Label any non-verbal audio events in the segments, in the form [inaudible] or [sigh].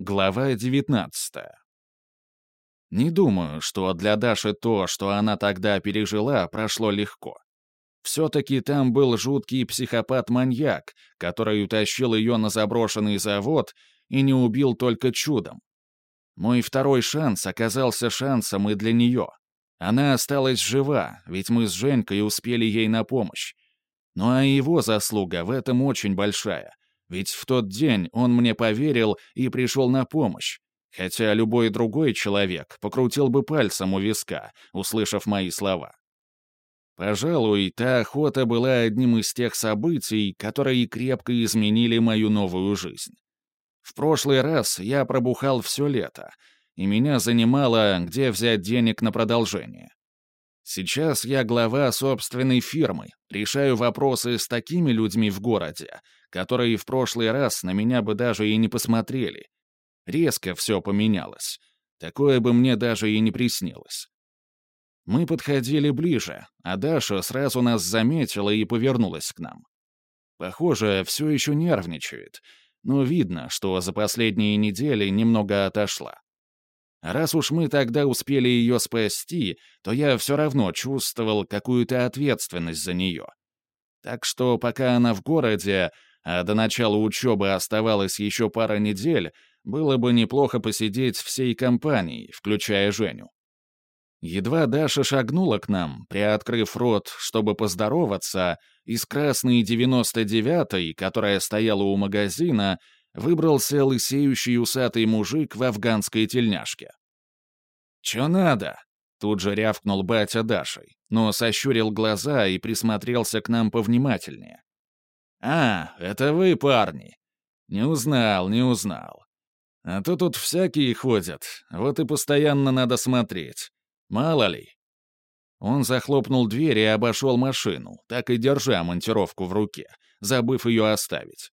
Глава 19. Не думаю, что для Даши то, что она тогда пережила, прошло легко. Все-таки там был жуткий психопат-маньяк, который утащил ее на заброшенный завод и не убил только чудом. Мой второй шанс оказался шансом и для нее. Она осталась жива, ведь мы с Женькой успели ей на помощь. Ну а его заслуга в этом очень большая. Ведь в тот день он мне поверил и пришел на помощь, хотя любой другой человек покрутил бы пальцем у виска, услышав мои слова. Пожалуй, та охота была одним из тех событий, которые крепко изменили мою новую жизнь. В прошлый раз я пробухал все лето, и меня занимало, где взять денег на продолжение. Сейчас я глава собственной фирмы, решаю вопросы с такими людьми в городе, которые в прошлый раз на меня бы даже и не посмотрели. Резко все поменялось. Такое бы мне даже и не приснилось. Мы подходили ближе, а Даша сразу нас заметила и повернулась к нам. Похоже, все еще нервничает, но видно, что за последние недели немного отошла. Раз уж мы тогда успели ее спасти, то я все равно чувствовал какую-то ответственность за нее. Так что пока она в городе, а до начала учебы оставалось еще пара недель, было бы неплохо посидеть всей компанией, включая Женю. Едва Даша шагнула к нам, приоткрыв рот, чтобы поздороваться, из красной 99-й, которая стояла у магазина, выбрался лысеющий усатый мужик в афганской тельняшке. «Чё надо?» — тут же рявкнул батя Дашей, но сощурил глаза и присмотрелся к нам повнимательнее. «А, это вы, парни!» «Не узнал, не узнал. А то тут всякие ходят, вот и постоянно надо смотреть. Мало ли». Он захлопнул дверь и обошел машину, так и держа монтировку в руке, забыв ее оставить.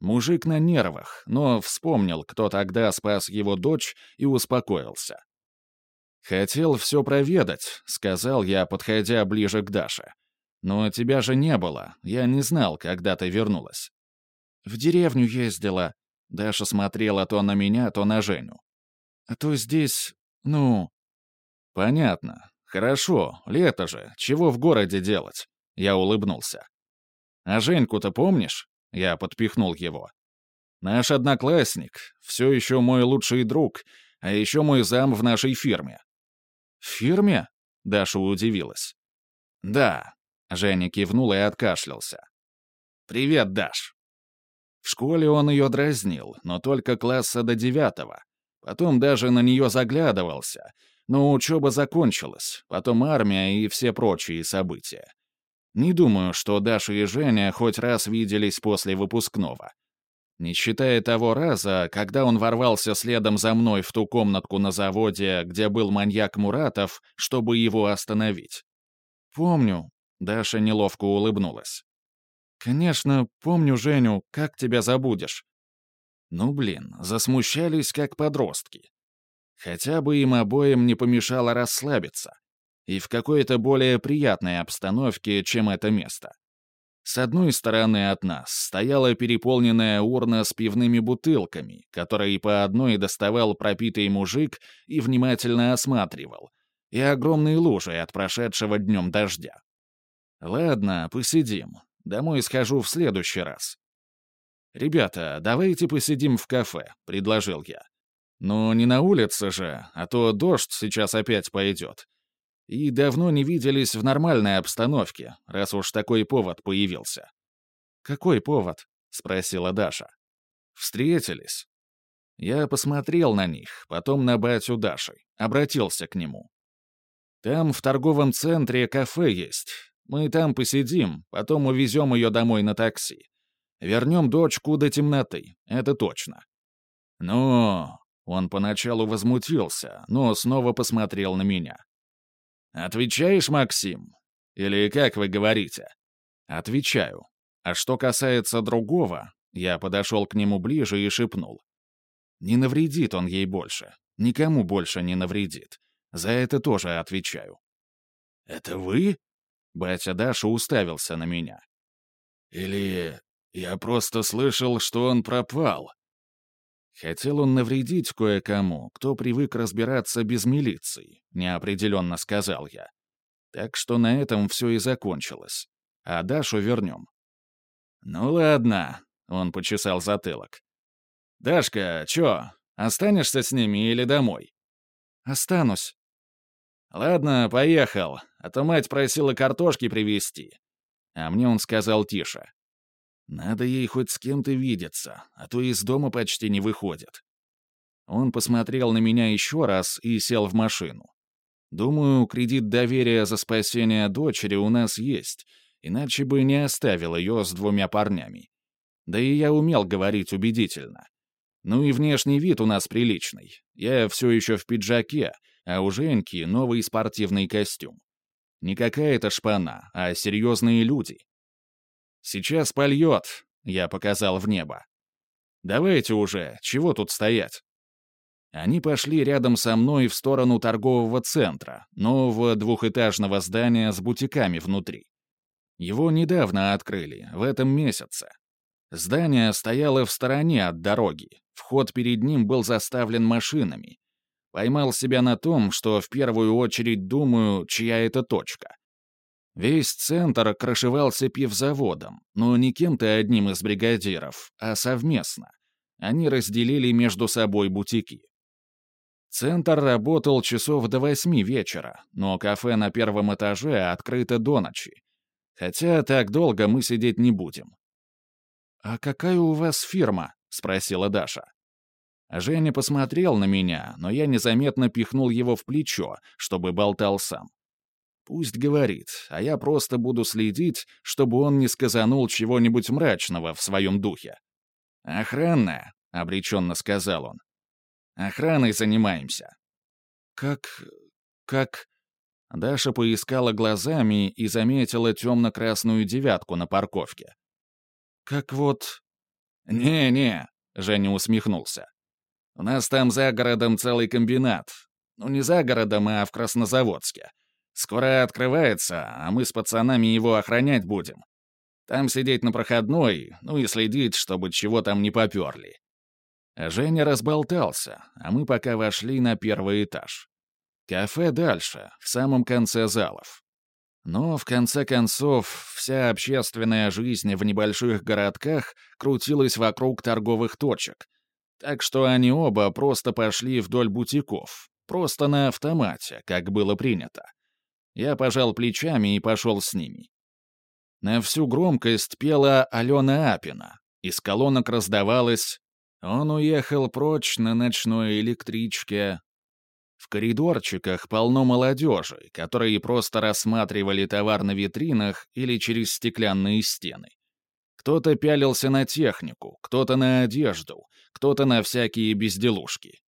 Мужик на нервах, но вспомнил, кто тогда спас его дочь, и успокоился. «Хотел все проведать», — сказал я, подходя ближе к Даше. «Но тебя же не было, я не знал, когда ты вернулась». «В деревню ездила», — Даша смотрела то на меня, то на Женю. «А то здесь, ну...» «Понятно. Хорошо, лето же, чего в городе делать?» Я улыбнулся. «А Женьку-то помнишь?» Я подпихнул его. «Наш одноклассник, все еще мой лучший друг, а еще мой зам в нашей фирме». «В фирме?» — Даша удивилась. «Да», — Женя кивнул и откашлялся. «Привет, Даш». В школе он ее дразнил, но только класса до девятого. Потом даже на нее заглядывался, но учеба закончилась, потом армия и все прочие события. Не думаю, что Даша и Женя хоть раз виделись после выпускного. Не считая того раза, когда он ворвался следом за мной в ту комнатку на заводе, где был маньяк Муратов, чтобы его остановить. «Помню», — Даша неловко улыбнулась. «Конечно, помню Женю, как тебя забудешь?» Ну, блин, засмущались как подростки. Хотя бы им обоим не помешало расслабиться и в какой-то более приятной обстановке, чем это место. С одной стороны от нас стояла переполненная урна с пивными бутылками, которые по одной доставал пропитый мужик и внимательно осматривал, и огромные лужи от прошедшего днем дождя. «Ладно, посидим. Домой схожу в следующий раз». «Ребята, давайте посидим в кафе», — предложил я. «Ну, не на улице же, а то дождь сейчас опять пойдет. И давно не виделись в нормальной обстановке, раз уж такой повод появился. «Какой повод?» — спросила Даша. «Встретились». Я посмотрел на них, потом на батю Даши, обратился к нему. «Там в торговом центре кафе есть. Мы там посидим, потом увезем ее домой на такси. Вернем дочку до темноты, это точно». «Ну...» — он поначалу возмутился, но снова посмотрел на меня. «Отвечаешь, Максим? Или как вы говорите?» «Отвечаю. А что касается другого...» Я подошел к нему ближе и шепнул. «Не навредит он ей больше. Никому больше не навредит. За это тоже отвечаю». «Это вы?» Батя Даша уставился на меня. «Или я просто слышал, что он пропал?» Хотел он навредить кое-кому, кто привык разбираться без милиции, неопределенно сказал я. Так что на этом все и закончилось. А Дашу вернем. Ну ладно, он почесал затылок. «Дашка, чё, останешься с ними или домой?» «Останусь». «Ладно, поехал, а то мать просила картошки привезти». А мне он сказал тише. «Надо ей хоть с кем-то видеться, а то из дома почти не выходит». Он посмотрел на меня еще раз и сел в машину. Думаю, кредит доверия за спасение дочери у нас есть, иначе бы не оставил ее с двумя парнями. Да и я умел говорить убедительно. Ну и внешний вид у нас приличный. Я все еще в пиджаке, а у Женьки новый спортивный костюм. Не какая-то шпана, а серьезные люди. «Сейчас польет», — я показал в небо. «Давайте уже, чего тут стоять?» Они пошли рядом со мной в сторону торгового центра, нового двухэтажного здания с бутиками внутри. Его недавно открыли, в этом месяце. Здание стояло в стороне от дороги, вход перед ним был заставлен машинами. Поймал себя на том, что в первую очередь думаю, чья это точка. Весь центр крышевался пивзаводом, но не кем-то одним из бригадиров, а совместно. Они разделили между собой бутики. Центр работал часов до восьми вечера, но кафе на первом этаже открыто до ночи. Хотя так долго мы сидеть не будем. «А какая у вас фирма?» — спросила Даша. Женя посмотрел на меня, но я незаметно пихнул его в плечо, чтобы болтал сам. Пусть говорит, а я просто буду следить, чтобы он не сказанул чего-нибудь мрачного в своем духе. «Охранная», — обреченно сказал он. «Охраной занимаемся». «Как... как...» Даша поискала глазами и заметила темно-красную девятку на парковке. Как вот...» «Не-не», — Женя усмехнулся. «У нас там за городом целый комбинат. Ну, не за городом, а в Краснозаводске. Скоро открывается, а мы с пацанами его охранять будем. Там сидеть на проходной, ну и следить, чтобы чего там не поперли». Женя разболтался, а мы пока вошли на первый этаж. Кафе дальше, в самом конце залов. Но, в конце концов, вся общественная жизнь в небольших городках крутилась вокруг торговых точек. Так что они оба просто пошли вдоль бутиков, просто на автомате, как было принято. Я пожал плечами и пошел с ними. На всю громкость пела Алена Апина. Из колонок раздавалось «Он уехал прочь на ночной электричке, в коридорчиках полно молодежи, которые просто рассматривали товар на витринах или через стеклянные стены. Кто-то пялился на технику, кто-то на одежду, кто-то на всякие безделушки.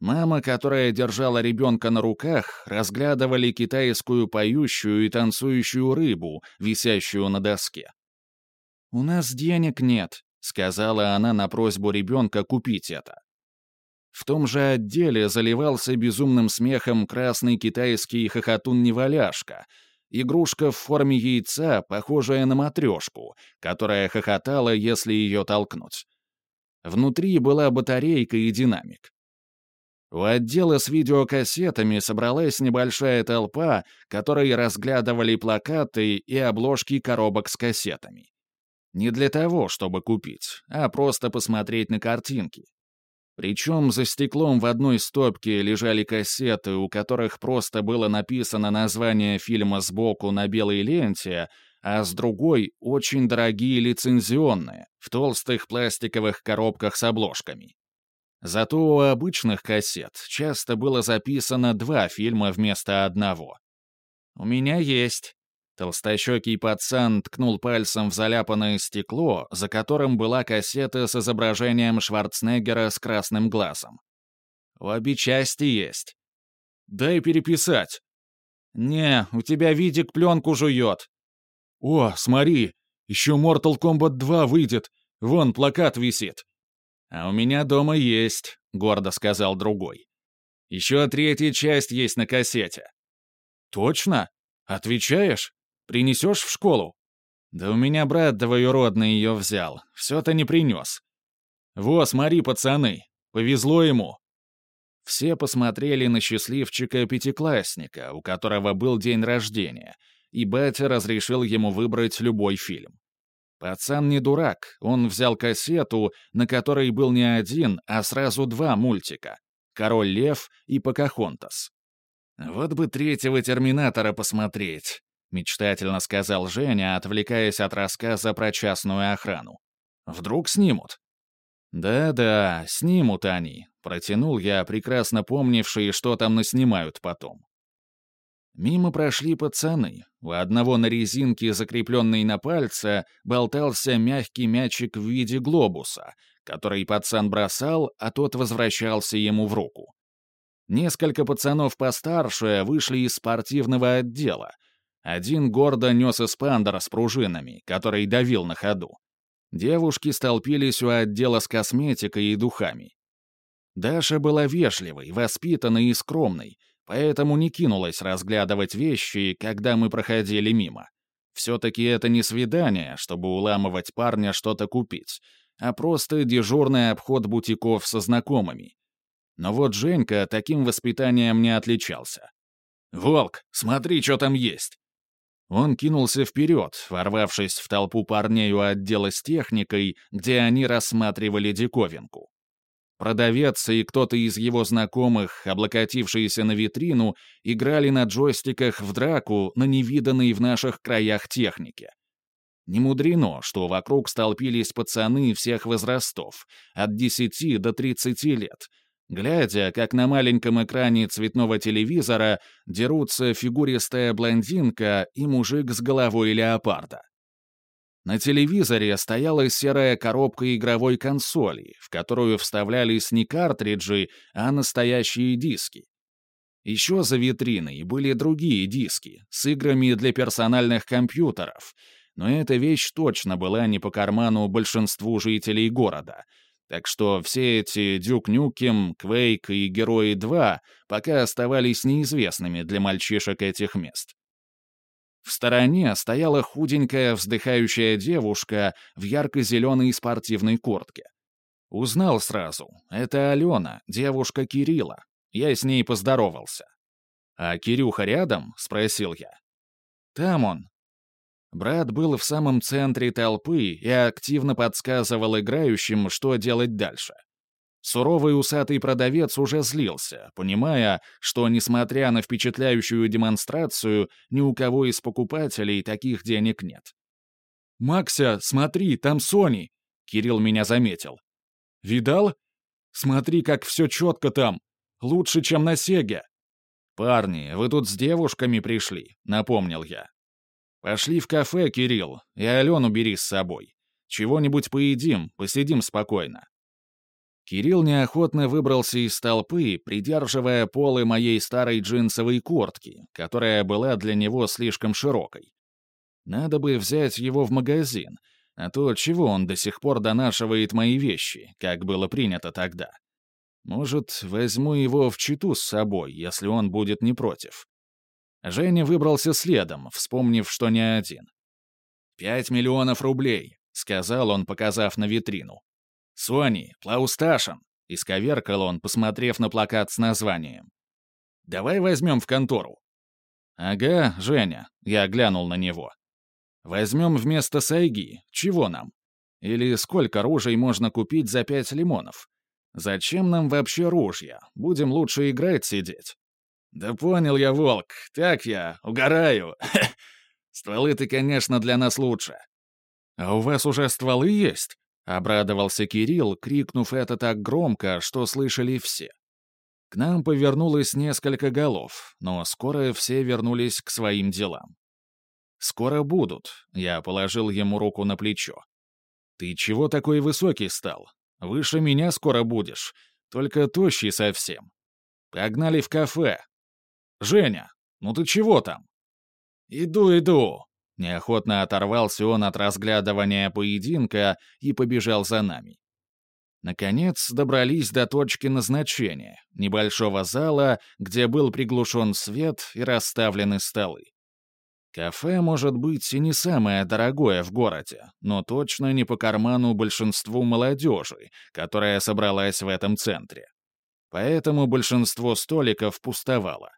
Мама, которая держала ребенка на руках, разглядывали китайскую поющую и танцующую рыбу, висящую на доске. «У нас денег нет», — сказала она на просьбу ребенка купить это. В том же отделе заливался безумным смехом красный китайский хохотун-неваляшка, игрушка в форме яйца, похожая на матрешку, которая хохотала, если ее толкнуть. Внутри была батарейка и динамик. У отдела с видеокассетами собралась небольшая толпа, которые разглядывали плакаты и обложки коробок с кассетами. Не для того, чтобы купить, а просто посмотреть на картинки. Причем за стеклом в одной стопке лежали кассеты, у которых просто было написано название фильма сбоку на белой ленте, а с другой — очень дорогие лицензионные, в толстых пластиковых коробках с обложками. Зато у обычных кассет часто было записано два фильма вместо одного. «У меня есть», Толстощекий пацан ткнул пальцем в заляпанное стекло, за которым была кассета с изображением Шварценеггера с красным глазом. «В обе части есть». «Дай переписать». «Не, у тебя видик пленку жует». «О, смотри, еще Mortal Kombat 2 выйдет. Вон плакат висит». «А у меня дома есть», — гордо сказал другой. «Еще третья часть есть на кассете». «Точно? Отвечаешь?» Принесешь в школу?» «Да у меня брат двоюродный ее взял. Все-то не принес». «Во, смотри, пацаны, Повезло ему!» Все посмотрели на счастливчика-пятиклассника, у которого был день рождения, и батя разрешил ему выбрать любой фильм. Пацан не дурак, он взял кассету, на которой был не один, а сразу два мультика «Король Лев» и «Покахонтас». «Вот бы третьего «Терминатора» посмотреть», — мечтательно сказал Женя, отвлекаясь от рассказа про частную охрану. «Вдруг снимут?» «Да-да, снимут они», — протянул я, прекрасно помнивший, что там наснимают потом. Мимо прошли пацаны. У одного на резинке, закрепленной на пальце, болтался мягкий мячик в виде глобуса, который пацан бросал, а тот возвращался ему в руку. Несколько пацанов постарше вышли из спортивного отдела. Один гордо нес эспандер с пружинами, который давил на ходу. Девушки столпились у отдела с косметикой и духами. Даша была вежливой, воспитанной и скромной, поэтому не кинулась разглядывать вещи, когда мы проходили мимо. Все-таки это не свидание, чтобы уламывать парня что-то купить, а просто дежурный обход бутиков со знакомыми. Но вот Женька таким воспитанием не отличался. «Волк, смотри, что там есть!» Он кинулся вперед, ворвавшись в толпу парней у отдела с техникой, где они рассматривали диковинку. Продавец и кто-то из его знакомых, облокотившиеся на витрину, играли на джойстиках в драку на невиданной в наших краях технике. Не мудрено, что вокруг столпились пацаны всех возрастов, от 10 до 30 лет — глядя, как на маленьком экране цветного телевизора дерутся фигуристая блондинка и мужик с головой леопарда. На телевизоре стояла серая коробка игровой консоли, в которую вставлялись не картриджи, а настоящие диски. Еще за витриной были другие диски с играми для персональных компьютеров, но эта вещь точно была не по карману большинству жителей города — так что все эти Дюк Нюкем, Квейк и Герои 2 пока оставались неизвестными для мальчишек этих мест. В стороне стояла худенькая вздыхающая девушка в ярко-зеленой спортивной куртке. Узнал сразу. Это Алена, девушка Кирилла. Я с ней поздоровался. «А Кирюха рядом?» — спросил я. «Там он», Брат был в самом центре толпы и активно подсказывал играющим, что делать дальше. Суровый усатый продавец уже злился, понимая, что, несмотря на впечатляющую демонстрацию, ни у кого из покупателей таких денег нет. «Макся, смотри, там Сони!» — Кирилл меня заметил. «Видал? Смотри, как все четко там. Лучше, чем на Сеге». «Парни, вы тут с девушками пришли», — напомнил я. «Пошли в кафе, Кирилл, и Алену бери с собой. Чего-нибудь поедим, посидим спокойно». Кирилл неохотно выбрался из толпы, придерживая полы моей старой джинсовой куртки, которая была для него слишком широкой. Надо бы взять его в магазин, а то чего он до сих пор донашивает мои вещи, как было принято тогда. Может, возьму его в читу с собой, если он будет не против. Женя выбрался следом, вспомнив, что не один. «Пять миллионов рублей», — сказал он, показав на витрину. «Сони, Плаусташин», — исковеркал он, посмотрев на плакат с названием. «Давай возьмем в контору». «Ага, Женя», — я глянул на него. «Возьмем вместо сайги. Чего нам? Или сколько ружей можно купить за пять лимонов? Зачем нам вообще ружья? Будем лучше играть сидеть». «Да понял я, волк. Так я, угораю. [laughs] Стволы-то, конечно, для нас лучше». «А у вас уже стволы есть?» — обрадовался Кирилл, крикнув это так громко, что слышали все. К нам повернулось несколько голов, но скоро все вернулись к своим делам. «Скоро будут», — я положил ему руку на плечо. «Ты чего такой высокий стал? Выше меня скоро будешь, только тощий совсем. Погнали в кафе, «Женя, ну ты чего там?» «Иду, иду!» Неохотно оторвался он от разглядывания поединка и побежал за нами. Наконец добрались до точки назначения, небольшого зала, где был приглушен свет и расставлены столы. Кафе может быть и не самое дорогое в городе, но точно не по карману большинству молодежи, которая собралась в этом центре. Поэтому большинство столиков пустовало.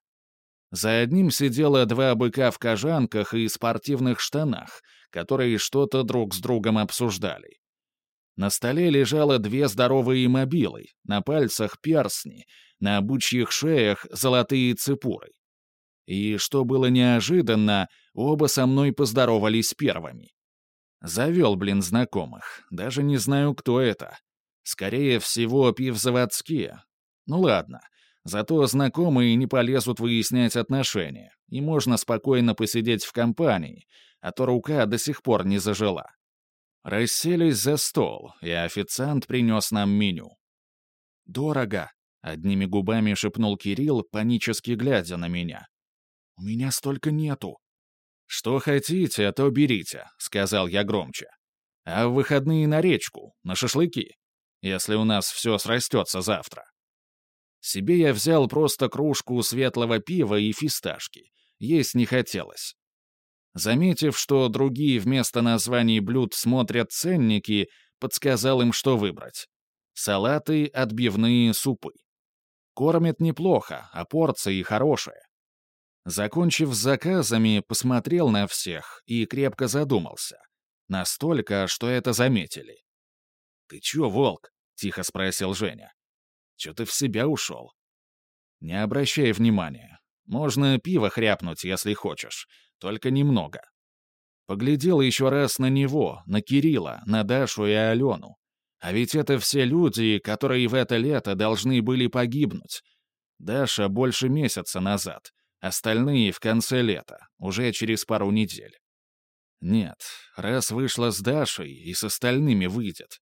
За одним сидело два быка в кожанках и спортивных штанах, которые что-то друг с другом обсуждали. На столе лежало две здоровые мобилы, на пальцах перстни, на бычьих шеях золотые цепуры. И, что было неожиданно, оба со мной поздоровались первыми. Завел, блин, знакомых. Даже не знаю, кто это. Скорее всего, пивзаводские. Ну ладно. Зато знакомые не полезут выяснять отношения, и можно спокойно посидеть в компании, а то рука до сих пор не зажила. Расселись за стол, и официант принес нам меню. «Дорого», — одними губами шепнул Кирилл, панически глядя на меня. «У меня столько нету». «Что хотите, то берите», — сказал я громче. «А в выходные на речку, на шашлыки, если у нас все срастется завтра». Себе я взял просто кружку светлого пива и фисташки. Есть не хотелось. Заметив, что другие вместо названий блюд смотрят ценники, подсказал им, что выбрать. Салаты, отбивные, супы. Кормят неплохо, а порции хорошие. Закончив с заказами, посмотрел на всех и крепко задумался. Настолько, что это заметили. «Ты чё, волк?» — тихо спросил Женя. «Чё ты в себя ушел?» «Не обращай внимания. Можно пиво хряпнуть, если хочешь. Только немного». Поглядел еще раз на него, на Кирилла, на Дашу и Алену. А ведь это все люди, которые в это лето должны были погибнуть. Даша больше месяца назад — Остальные в конце лета, уже через пару недель. Нет, раз вышла с Дашей, и с остальными выйдет.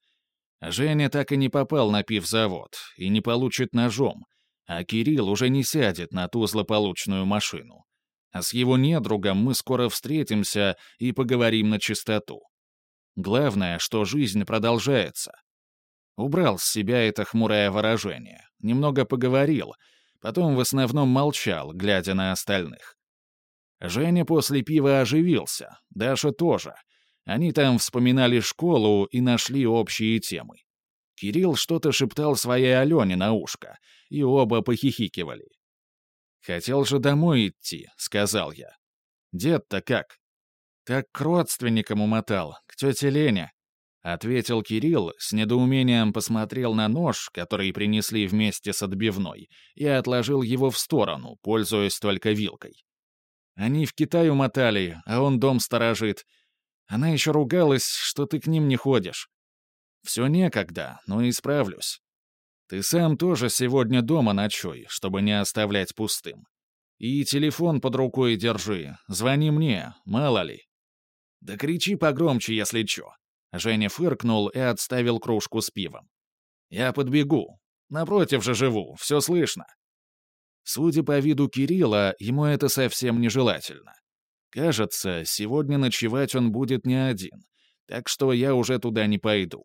Женя так и не попал на пивзавод и не получит ножом, а Кирилл уже не сядет на ту злополучную машину. А с его недругом мы скоро встретимся и поговорим на чистоту. Главное, что жизнь продолжается. Убрал с себя это хмурое выражение, немного поговорил — Потом в основном молчал, глядя на остальных. Женя после пива оживился, Даша тоже. Они там вспоминали школу и нашли общие темы. Кирилл что-то шептал своей Алене на ушко, и оба похихикивали. «Хотел же домой идти», — сказал я. «Дед-то как?» «Так к родственникам умотал, к тете Лене», — ответил Кирилл, с недоумением посмотрел на нож, который принесли вместе с отбивной, и отложил его в сторону, пользуясь только вилкой. «Они в Китай умотали, а он дом сторожит. Она еще ругалась, что ты к ним не ходишь. Все некогда, но исправлюсь. Ты сам тоже сегодня дома ночуй, чтобы не оставлять пустым. И телефон под рукой держи, звони мне, мало ли. Да кричи погромче, если чё». Женя фыркнул и отставил кружку с пивом. «Я подбегу. Напротив же живу, все слышно». Судя по виду Кирилла, ему это совсем нежелательно. Кажется, сегодня ночевать он будет не один, так что я уже туда не пойду.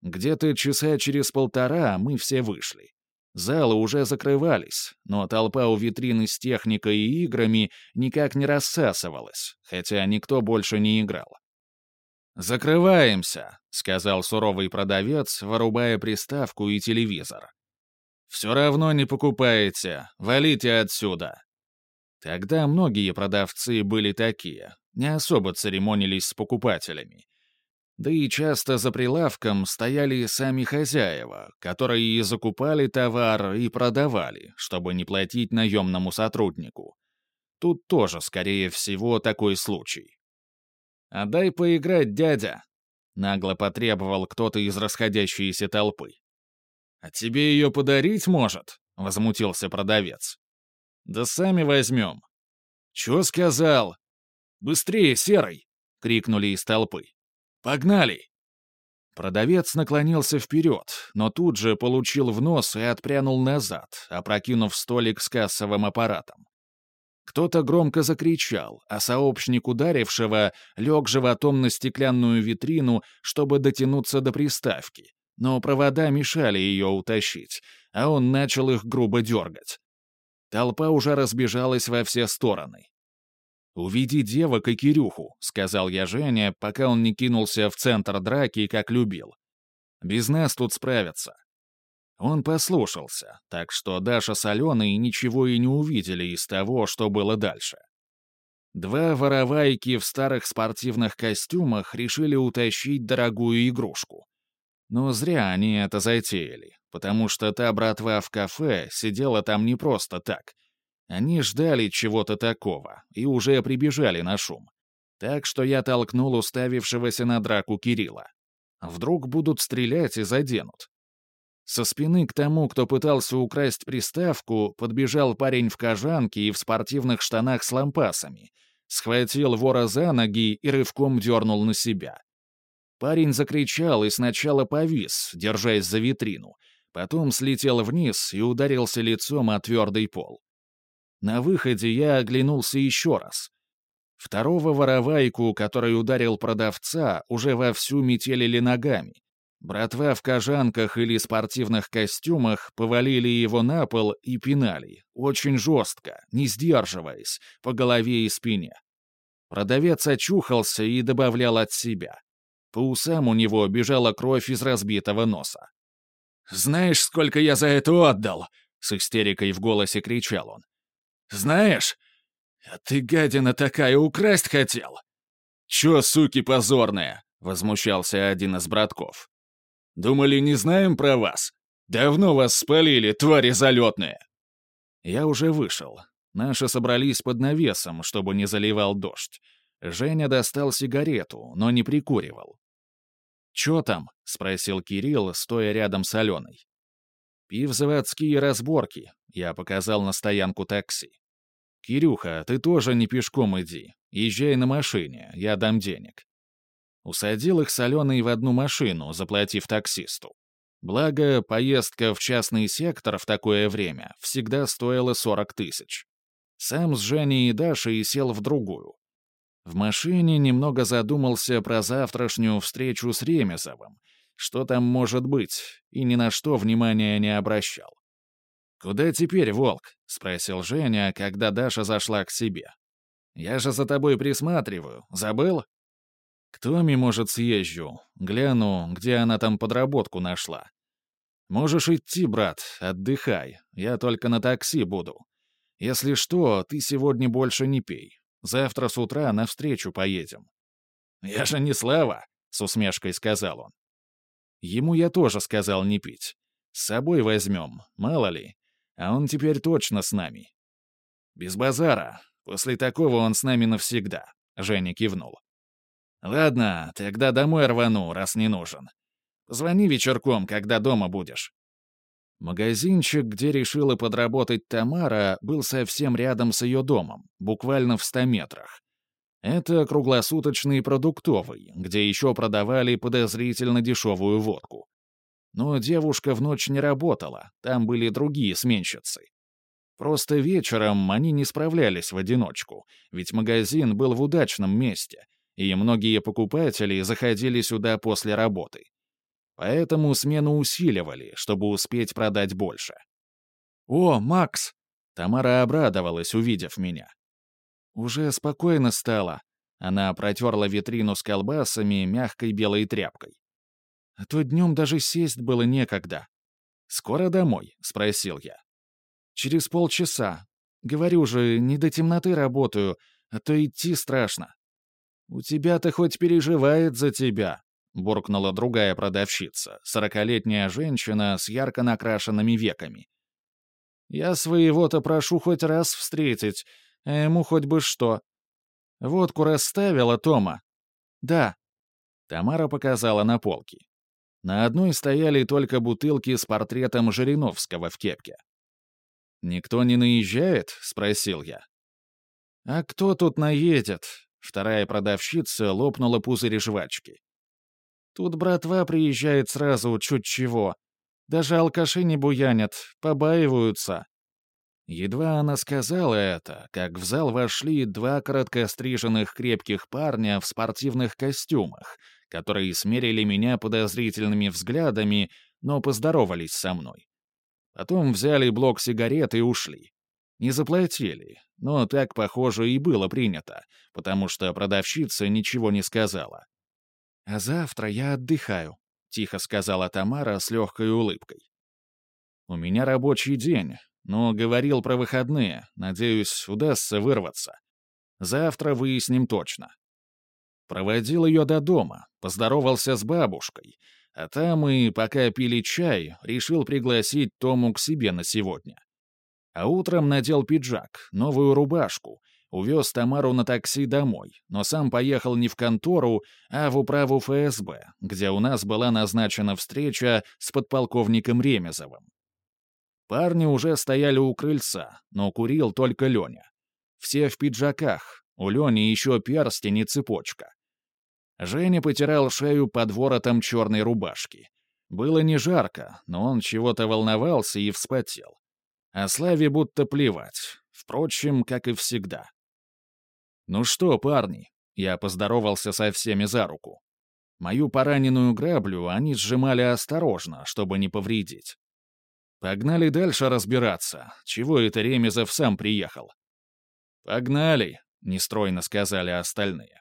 Где-то часа через полтора мы все вышли. Залы уже закрывались, но толпа у витрины с техникой и играми никак не рассасывалась, хотя никто больше не играл. «Закрываемся», — сказал суровый продавец, вырубая приставку и телевизор. «Все равно не покупаете. Валите отсюда». Тогда многие продавцы были такие, не особо церемонились с покупателями. Да и часто за прилавком стояли сами хозяева, которые и закупали товар, и продавали, чтобы не платить наемному сотруднику. Тут тоже, скорее всего, такой случай. «Отдай «А поиграть, дядя!» — нагло потребовал кто-то из расходящейся толпы. «А тебе ее подарить может?» — возмутился продавец. «Да сами возьмем». «Чё сказал?» «Быстрее, Серый!» — крикнули из толпы. «Погнали!» Продавец наклонился вперед, но тут же получил в нос и отпрянул назад, опрокинув столик с кассовым аппаратом. Кто-то громко закричал, а сообщник ударившего лег животом на стеклянную витрину, чтобы дотянуться до приставки. Но провода мешали ее утащить, а он начал их грубо дергать. Толпа уже разбежалась во все стороны. «Уведи девок и Кирюху», — сказал я Жене, пока он не кинулся в центр драки, как любил. «Без нас тут справятся». Он послушался, так что Даша с Аленой ничего и не увидели из того, что было дальше. Два воровайки в старых спортивных костюмах решили утащить дорогую игрушку. Но зря они это затеяли, потому что та братва в кафе сидела там не просто так. Они ждали чего-то такого и уже прибежали на шум. Так что я толкнул уставившегося на драку Кирилла. Вдруг будут стрелять и заденут. Со спины к тому, кто пытался украсть приставку, подбежал парень в кожанке и в спортивных штанах с лампасами, схватил вора за ноги и рывком дернул на себя. Парень закричал и сначала повис, держась за витрину, потом слетел вниз и ударился лицом о твердый пол. На выходе я оглянулся еще раз. Второго воровайку, который ударил продавца, уже вовсю метелили ногами. Братва в кожанках или спортивных костюмах повалили его на пол и пинали, очень жестко, не сдерживаясь, по голове и спине. Продавец очухался и добавлял от себя. По усам у него бежала кровь из разбитого носа. «Знаешь, сколько я за это отдал?» — с истерикой в голосе кричал он. «Знаешь? А ты, гадина такая, украсть хотел!» «Чё, суки позорные?» — возмущался один из братков. «Думали, не знаем про вас? Давно вас спалили, твари залетные!» Я уже вышел. Наши собрались под навесом, чтобы не заливал дождь. Женя достал сигарету, но не прикуривал. «Чё там?» — спросил Кирилл, стоя рядом с Аленой. «Пивзаводские разборки», — я показал на стоянку такси. «Кирюха, ты тоже не пешком иди. Езжай на машине, я дам денег». Усадил их с Аленой в одну машину, заплатив таксисту. Благо, поездка в частный сектор в такое время всегда стоила 40 тысяч. Сам с Женей и Дашей сел в другую. В машине немного задумался про завтрашнюю встречу с Ремезовым, что там может быть, и ни на что внимания не обращал. «Куда теперь, Волк?» — спросил Женя, когда Даша зашла к себе. «Я же за тобой присматриваю. Забыл?» «К Томе, может, съезжу. Гляну, где она там подработку нашла. Можешь идти, брат, отдыхай. Я только на такси буду. Если что, ты сегодня больше не пей. Завтра с утра навстречу поедем». «Я же не Слава», — с усмешкой сказал он. Ему я тоже сказал не пить. С собой возьмем, мало ли. А он теперь точно с нами. Без базара. После такого он с нами навсегда. Женя кивнул. Ладно, тогда домой рвану, раз не нужен. Звони вечерком, когда дома будешь. Магазинчик, где решила подработать Тамара, был совсем рядом с ее домом, буквально в ста метрах. Это круглосуточный продуктовый, где еще продавали подозрительно дешевую водку. Но девушка в ночь не работала, там были другие сменщицы. Просто вечером они не справлялись в одиночку, ведь магазин был в удачном месте, и многие покупатели заходили сюда после работы. Поэтому смену усиливали, чтобы успеть продать больше. «О, Макс!» Тамара обрадовалась, увидев меня. «Уже спокойно стало». Она протерла витрину с колбасами мягкой белой тряпкой. «А то днем даже сесть было некогда». «Скоро домой?» — спросил я. «Через полчаса. Говорю же, не до темноты работаю, а то идти страшно». «У тебя-то хоть переживает за тебя», — буркнула другая продавщица, сорокалетняя женщина с ярко накрашенными веками. «Я своего-то прошу хоть раз встретить, а ему хоть бы что. Водку расставила Тома?» «Да». Тамара показала на полке. На одной стояли только бутылки с портретом Жириновского в кепке. «Никто не наезжает?» — спросил я. «А кто тут наедет?» Вторая продавщица лопнула пузырь жвачки. Тут братва приезжает сразу чуть чего. Даже алкаши не буянят, побаиваются». Едва она сказала это, как в зал вошли два короткостриженных крепких парня в спортивных костюмах, которые смерили меня подозрительными взглядами, но поздоровались со мной. Потом взяли блок сигарет и ушли. Не заплатили, но так, похоже, и было принято, потому что продавщица ничего не сказала. «А завтра я отдыхаю», — тихо сказала Тамара с легкой улыбкой. «У меня рабочий день, но говорил про выходные. Надеюсь, удастся вырваться. Завтра выясним точно». Проводил ее до дома, поздоровался с бабушкой, а там и, пока пили чай, решил пригласить Тому к себе на сегодня. А утром надел пиджак, новую рубашку, увез Тамару на такси домой, но сам поехал не в контору, а в управу ФСБ, где у нас была назначена встреча с подполковником Ремезовым. Парни уже стояли у крыльца, но курил только Леня. Все в пиджаках, у Лени еще перстень и цепочка. Женя потирал шею под воротом черной рубашки. Было не жарко, но он чего-то волновался и вспотел. А Славе будто плевать. Впрочем, как и всегда. «Ну что, парни?» Я поздоровался со всеми за руку. Мою пораненную граблю они сжимали осторожно, чтобы не повредить. Погнали дальше разбираться, чего это Ремезов сам приехал. «Погнали», — нестройно сказали остальные.